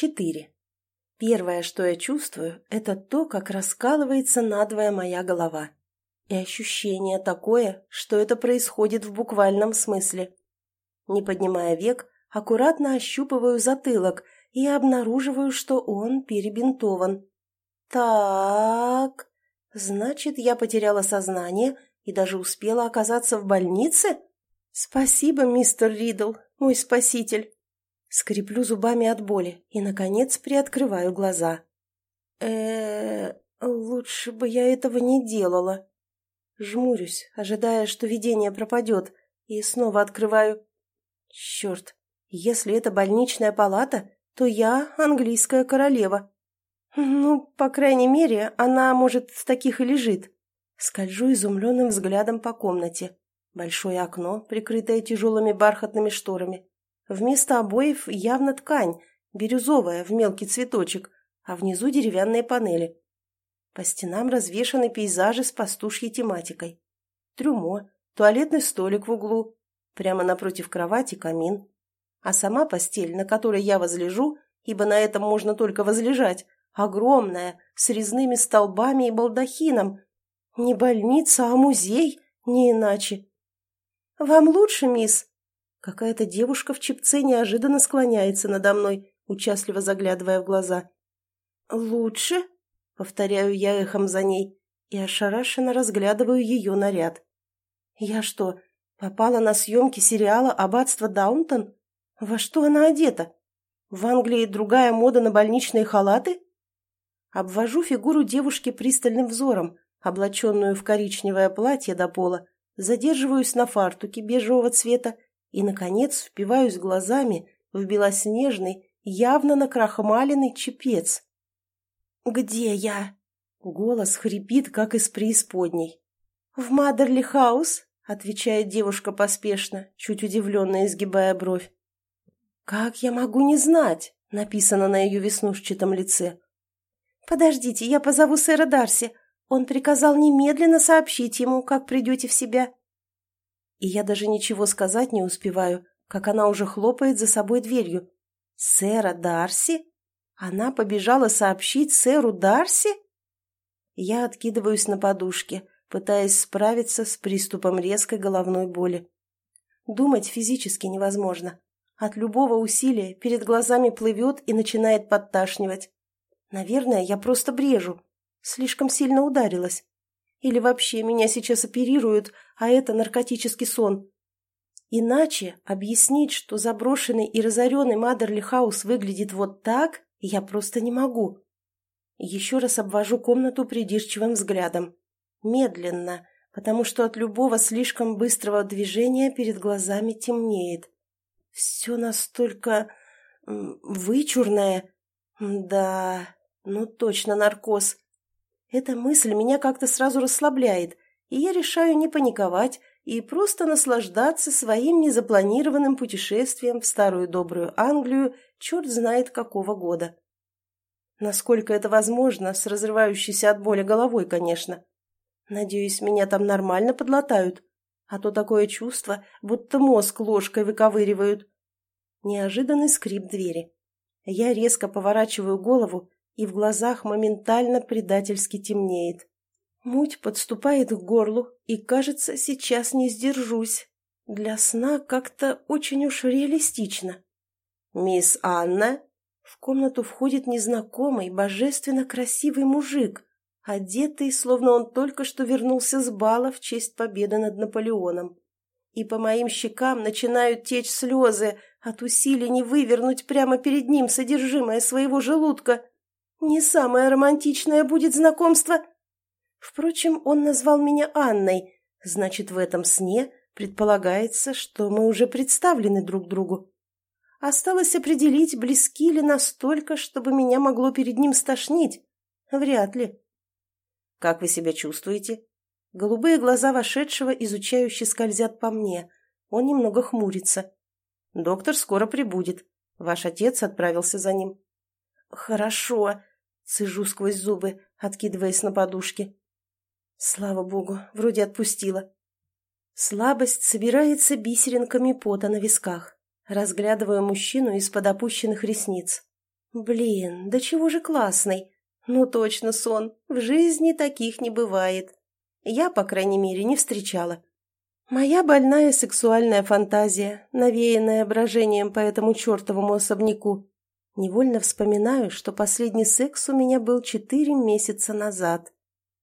Четыре. Первое, что я чувствую, это то, как раскалывается надвое моя голова. И ощущение такое, что это происходит в буквальном смысле. Не поднимая век, аккуратно ощупываю затылок и обнаруживаю, что он перебинтован. Так, значит, я потеряла сознание и даже успела оказаться в больнице? Спасибо, мистер Ридл, мой спаситель. Скреплю зубами от боли и, наконец, приоткрываю глаза. э лучше бы я этого не делала. Жмурюсь, ожидая, что видение пропадет, и снова открываю. Черт, если это больничная палата, то я английская королева. Ну, по крайней мере, она, может, в таких и лежит. Скольжу изумленным взглядом по комнате. Большое окно, прикрытое тяжелыми бархатными шторами. Вместо обоев явно ткань, бирюзовая, в мелкий цветочек, а внизу деревянные панели. По стенам развешаны пейзажи с пастушьей тематикой. Трюмо, туалетный столик в углу, прямо напротив кровати камин. А сама постель, на которой я возлежу, ибо на этом можно только возлежать, огромная, с резными столбами и балдахином. Не больница, а музей, не иначе. «Вам лучше, мисс?» Какая-то девушка в чипце неожиданно склоняется надо мной, участливо заглядывая в глаза. «Лучше?» — повторяю я эхом за ней и ошарашенно разглядываю ее наряд. «Я что, попала на съемки сериала «Аббатство Даунтон»? Во что она одета? В Англии другая мода на больничные халаты?» Обвожу фигуру девушки пристальным взором, облаченную в коричневое платье до пола, задерживаюсь на фартуке бежевого цвета и, наконец, впиваюсь глазами в белоснежный, явно накрахмаленный чепец. «Где я?» Голос хрипит, как из преисподней. «В Мадерли Хаус?» — отвечает девушка поспешно, чуть удивленно изгибая бровь. «Как я могу не знать?» — написано на ее веснушчатом лице. «Подождите, я позову сэра Дарси. Он приказал немедленно сообщить ему, как придете в себя» и я даже ничего сказать не успеваю, как она уже хлопает за собой дверью. «Сэра Дарси? Она побежала сообщить сэру Дарси?» Я откидываюсь на подушке, пытаясь справиться с приступом резкой головной боли. Думать физически невозможно. От любого усилия перед глазами плывет и начинает подташнивать. Наверное, я просто брежу. Слишком сильно ударилась. Или вообще меня сейчас оперируют, а это наркотический сон. Иначе объяснить, что заброшенный и разоренный Мадерли Хаус выглядит вот так, я просто не могу. Еще раз обвожу комнату придирчивым взглядом. Медленно, потому что от любого слишком быстрого движения перед глазами темнеет. Все настолько... вычурное. Да, ну точно наркоз. Эта мысль меня как-то сразу расслабляет, и я решаю не паниковать и просто наслаждаться своим незапланированным путешествием в старую добрую Англию черт знает какого года. Насколько это возможно, с разрывающейся от боли головой, конечно. Надеюсь, меня там нормально подлатают, а то такое чувство, будто мозг ложкой выковыривают. Неожиданный скрип двери. Я резко поворачиваю голову и в глазах моментально предательски темнеет. Муть подступает к горлу, и, кажется, сейчас не сдержусь. Для сна как-то очень уж реалистично. «Мисс Анна?» В комнату входит незнакомый, божественно красивый мужик, одетый, словно он только что вернулся с бала в честь победы над Наполеоном. И по моим щекам начинают течь слезы от усилий не вывернуть прямо перед ним содержимое своего желудка. Не самое романтичное будет знакомство. Впрочем, он назвал меня Анной, значит, в этом сне предполагается, что мы уже представлены друг другу. Осталось определить, близки ли настолько, чтобы меня могло перед ним стошнить. Вряд ли. Как вы себя чувствуете? Голубые глаза вошедшего изучающе скользят по мне. Он немного хмурится. Доктор скоро прибудет. Ваш отец отправился за ним. Хорошо. Цежу сквозь зубы, откидываясь на подушке. Слава богу, вроде отпустила. Слабость собирается бисеринками пота на висках. Разглядываю мужчину из-под опущенных ресниц. Блин, да чего же классный. Ну точно сон, в жизни таких не бывает. Я, по крайней мере, не встречала. Моя больная сексуальная фантазия, навеянная брожением по этому чертовому особняку. Невольно вспоминаю, что последний секс у меня был четыре месяца назад.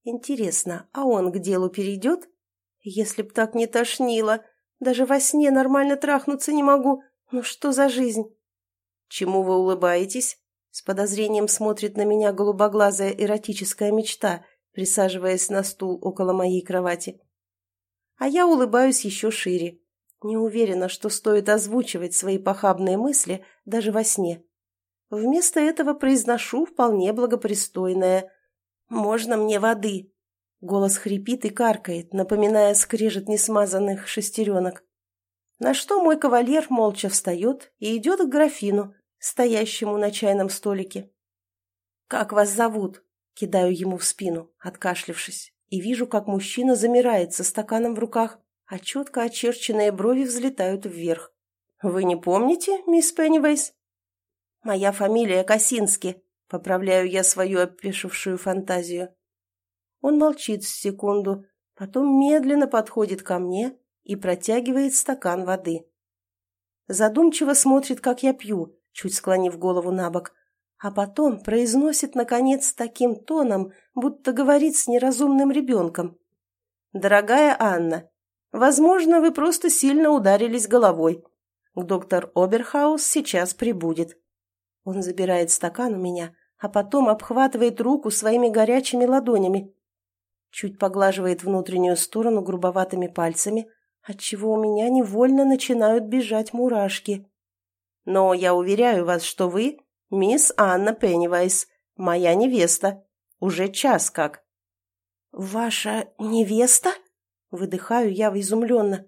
Интересно, а он к делу перейдет? Если б так не тошнило. Даже во сне нормально трахнуться не могу. Ну что за жизнь? Чему вы улыбаетесь? С подозрением смотрит на меня голубоглазая эротическая мечта, присаживаясь на стул около моей кровати. А я улыбаюсь еще шире. Не уверена, что стоит озвучивать свои похабные мысли даже во сне. Вместо этого произношу вполне благопристойное «Можно мне воды?» Голос хрипит и каркает, напоминая скрежет несмазанных шестеренок. На что мой кавалер молча встает и идет к графину, стоящему на чайном столике. «Как вас зовут?» — кидаю ему в спину, откашлившись, и вижу, как мужчина замирает со стаканом в руках, а четко очерченные брови взлетают вверх. «Вы не помните, мисс Пеннивейс?» «Моя фамилия Косински», — поправляю я свою опешившую фантазию. Он молчит секунду, потом медленно подходит ко мне и протягивает стакан воды. Задумчиво смотрит, как я пью, чуть склонив голову на бок, а потом произносит, наконец, таким тоном, будто говорит с неразумным ребенком. «Дорогая Анна, возможно, вы просто сильно ударились головой. Доктор Оберхаус сейчас прибудет. Он забирает стакан у меня, а потом обхватывает руку своими горячими ладонями. Чуть поглаживает внутреннюю сторону грубоватыми пальцами, отчего у меня невольно начинают бежать мурашки. Но я уверяю вас, что вы, мисс Анна Пеннивайс, моя невеста. Уже час как. «Ваша невеста?» Выдыхаю я изумленно.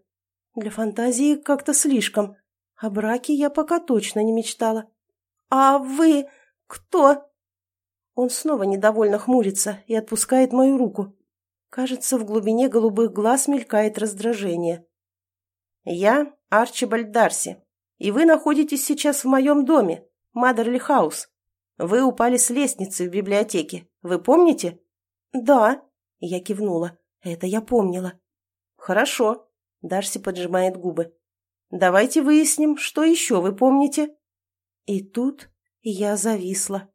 Для фантазии как-то слишком. О браке я пока точно не мечтала. «А вы кто?» Он снова недовольно хмурится и отпускает мою руку. Кажется, в глубине голубых глаз мелькает раздражение. «Я Арчибальд Дарси, и вы находитесь сейчас в моем доме, Мадерли Хаус. Вы упали с лестницы в библиотеке. Вы помните?» «Да», — я кивнула. «Это я помнила». «Хорошо», — Дарси поджимает губы. «Давайте выясним, что еще вы помните». И тут я зависла.